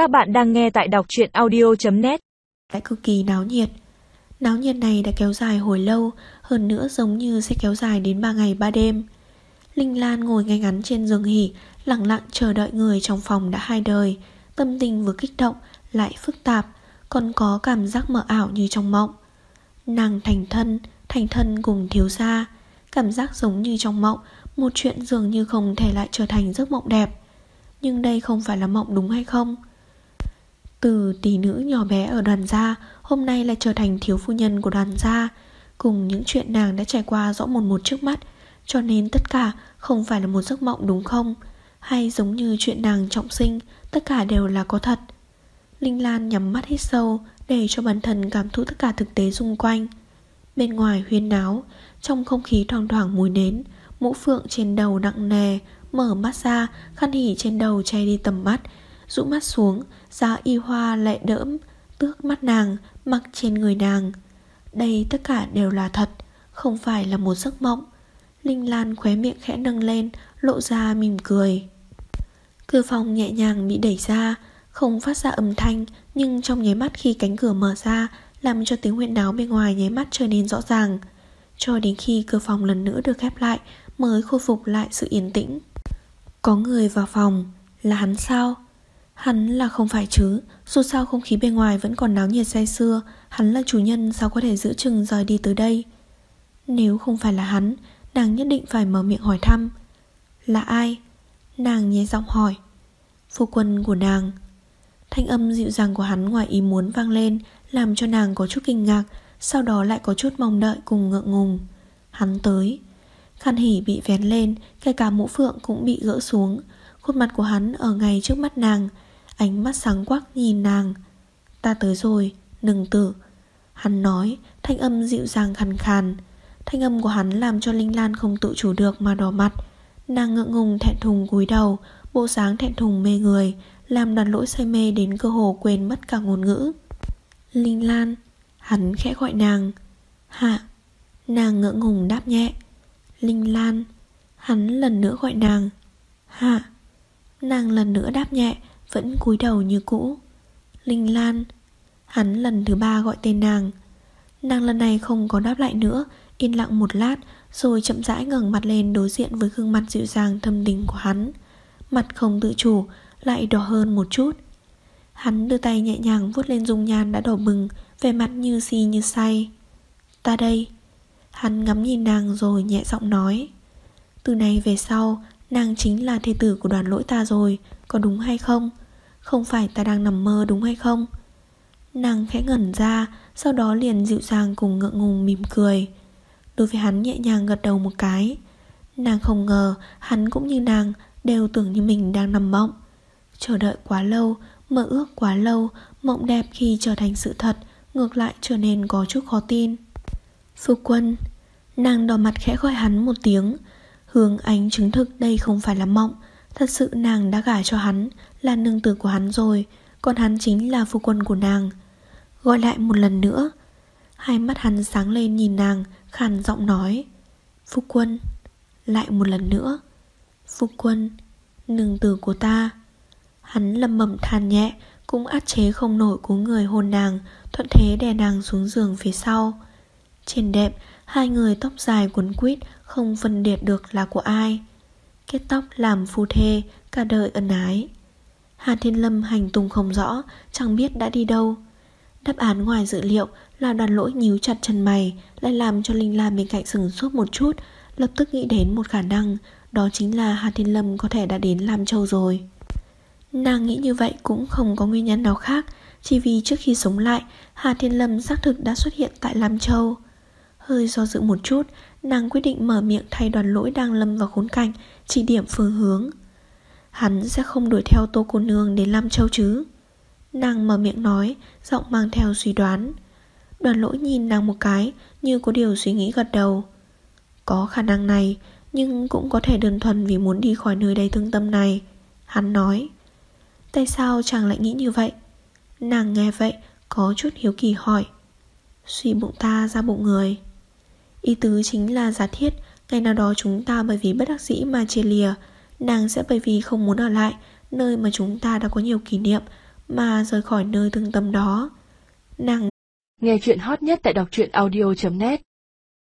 Các bạn đang nghe tại đọc truyện audio.net Lại cực kỳ náo nhiệt. Náo nhiệt này đã kéo dài hồi lâu, Hơn nữa giống như sẽ kéo dài đến 3 ngày 3 đêm. Linh Lan ngồi ngay ngắn trên giường hỉ Lặng lặng chờ đợi người trong phòng đã hai đời. Tâm tình vừa kích động, Lại phức tạp, Còn có cảm giác mơ ảo như trong mộng. Nàng thành thân Thành thân cùng thiếu gia. Cảm giác giống như trong mộng, Một chuyện dường như không thể lại trở thành giấc mộng đẹp. Nhưng đây không phải là mộng đúng hay không? Từ tỷ nữ nhỏ bé ở đoàn gia, Hôm nay lại trở thành thiếu phu nhân của đoàn gia. Cùng những chuyện nàng đã trải qua rõ một một trước mắt, Cho nên tất cả không phải là một giấc mộng đúng không? Hay giống như chuyện nàng trọng sinh, Tất cả đều là có thật. Linh Lan nhắm mắt hít sâu, Để cho bản thân cảm thụ tất cả thực tế xung quanh. Bên ngoài huyên náo, Trong không khí thoang thoảng mùi nến, Mũ phượng trên đầu nặng nề, Mở mắt ra, Khăn hỉ trên đầu che đi tầm mắt Rũ mắt xuống Giá y hoa lại đỡ Tước mắt nàng, Mặc trên người nàng. Đây tất cả đều là thật, Không phải là một giấc mộng. Linh Lan khóe miệng khẽ nâng lên, Lộ ra mỉm cười. Cửa phòng nhẹ nhàng bị đẩy ra, Không phát ra âm thanh, Nhưng trong nháy mắt khi cánh cửa mở ra, Làm cho tiếng huyên náo bên ngoài nháy mắt trở nên rõ ràng. Cho đến khi cửa phòng lần nữa được khép lại, Mới khôi phục lại sự yên tĩnh. Có người vào phòng, Là hắn sao? Hắn là không phải chứ. Dù sao không khí bên ngoài vẫn còn náo nhiệt say xưa Hắn là chủ nhân sao có thể giữ chừng rời đi tới đây? Nếu không phải là hắn, Nàng nhất định phải mở miệng hỏi thăm. Là ai? Nàng nhẹ giọng hỏi. Phu quân của nàng. Thanh âm dịu dàng của hắn ngoài ý muốn vang lên, Làm cho nàng có chút kinh ngạc, Sau đó lại có chút mong đợi cùng ngượng ngùng. Hắn tới. Khăn hỉ bị vén lên, Kể cả mũ phượng cũng bị gỡ xuống. Khuôn mặt của hắn ở ngay trước mắt nàng Ánh mắt sáng quắc nhìn nàng. Ta tới rồi, đừng tử Hắn nói, thanh âm dịu dàng khàn khàn. Thanh âm của hắn làm cho Linh Lan không tự chủ được mà đỏ mặt. Nàng ngượng ngùng thẹn thùng cúi đầu Bộ sáng thẹn thùng mê người Làm đoàn lỗi say mê đến cơ hồ quên mất cả ngôn ngữ. Linh Lan Hắn khẽ gọi nàng. Hạ Nàng ngượng ngùng đáp nhẹ. Linh Lan Hắn lần nữa gọi nàng. Hạ Nàng lần nữa đáp nhẹ vẫn cúi đầu như cũ. Linh Lan, Hắn lần thứ ba gọi tên nàng. Nàng lần này không có đáp lại nữa, Yên lặng một lát, Rồi chậm rãi ngẩng mặt lên đối diện với gương mặt dịu dàng thâm tình của hắn. Mặt không tự chủ, Lại đỏ hơn một chút. Hắn đưa tay nhẹ nhàng vuốt lên dung nhan đã đỏ bừng, vẻ mặt như si như say. Ta đây. Hắn ngắm nhìn nàng rồi nhẹ giọng nói. Từ nay về sau, Nàng chính là thê tử của đoàn lỗi ta rồi, Có đúng hay không? Không phải ta đang nằm mơ đúng hay không? Nàng khẽ ngẩn ra, Sau đó liền dịu dàng cùng ngượng ngùng mỉm cười. Đối với hắn nhẹ nhàng gật đầu một cái. Nàng không ngờ, Hắn cũng như nàng Đều tưởng như mình đang nằm mộng. Chờ đợi quá lâu, Mơ ước quá lâu, Mộng đẹp khi trở thành sự thật, Ngược lại trở nên có chút khó tin. Phu quân, Nàng đỏ mặt khẽ gọi hắn một tiếng. Hướng ánh chứng thực đây không phải là mộng Thật sự nàng đã gả cho hắn, Là nương tử của hắn rồi, Còn hắn chính là phu quân của nàng. Gọi lại một lần nữa. Hai mắt hắn sáng lên nhìn nàng, Khàn giọng nói, Phu quân. Lại một lần nữa, Phu quân, Nương tử của ta. Hắn lầm mầm than nhẹ, Cũng át chế không nổi của người hôn nàng, Thuận thế đè nàng xuống giường phía sau. Trên đệm, Hai người tóc dài cuốn quýt, Không phân biệt được là của ai. Kết tóc làm phu thê, Cả đời ân ái. Hà Thiên Lâm hành tung không rõ, Chẳng biết đã đi đâu. Đáp án ngoài dự liệu là đoàn lỗi nhíu chặt chân mày, Lại làm cho Linh Lam bên cạnh sừng sốt một chút, Lập tức nghĩ đến một khả năng, Đó chính là Hà Thiên Lâm có thể đã đến Lam Châu rồi. Nàng nghĩ như vậy cũng không có nguyên nhân nào khác, Chỉ vì trước khi sống lại, Hà Thiên Lâm xác thực đã xuất hiện tại Lam Châu. Hơi do dự một chút, Nàng quyết định mở miệng thay đoàn lỗi đang lâm vào khốn cảnh, Chỉ điểm phương hướng. Hắn sẽ không đuổi theo tô cô nương đến Lam Châu chứ? Nàng mở miệng nói, Giọng mang theo suy đoán. Đoàn lỗi nhìn nàng một cái, Như có điều suy nghĩ gật đầu. Có khả năng này, Nhưng cũng có thể đơn thuần vì muốn đi khỏi nơi đầy thương tâm này, Hắn nói. Tại sao chàng lại nghĩ như vậy? Nàng nghe vậy, Có chút hiếu kỳ hỏi. Suy bụng ta ra bụng người. Ý tứ chính là giả thiết, Ngày nào đó chúng ta bởi vì bất đắc dĩ mà chia lìa, Nàng sẽ bởi vì không muốn ở lại Nơi mà chúng ta đã có nhiều kỷ niệm mà rời khỏi nơi thương tâm đó. Nàng Nghe chuyện hot nhất tại đọc truyện audio.net